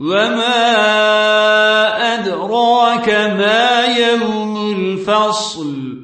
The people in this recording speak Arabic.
وما أدراك ما يوم الفصل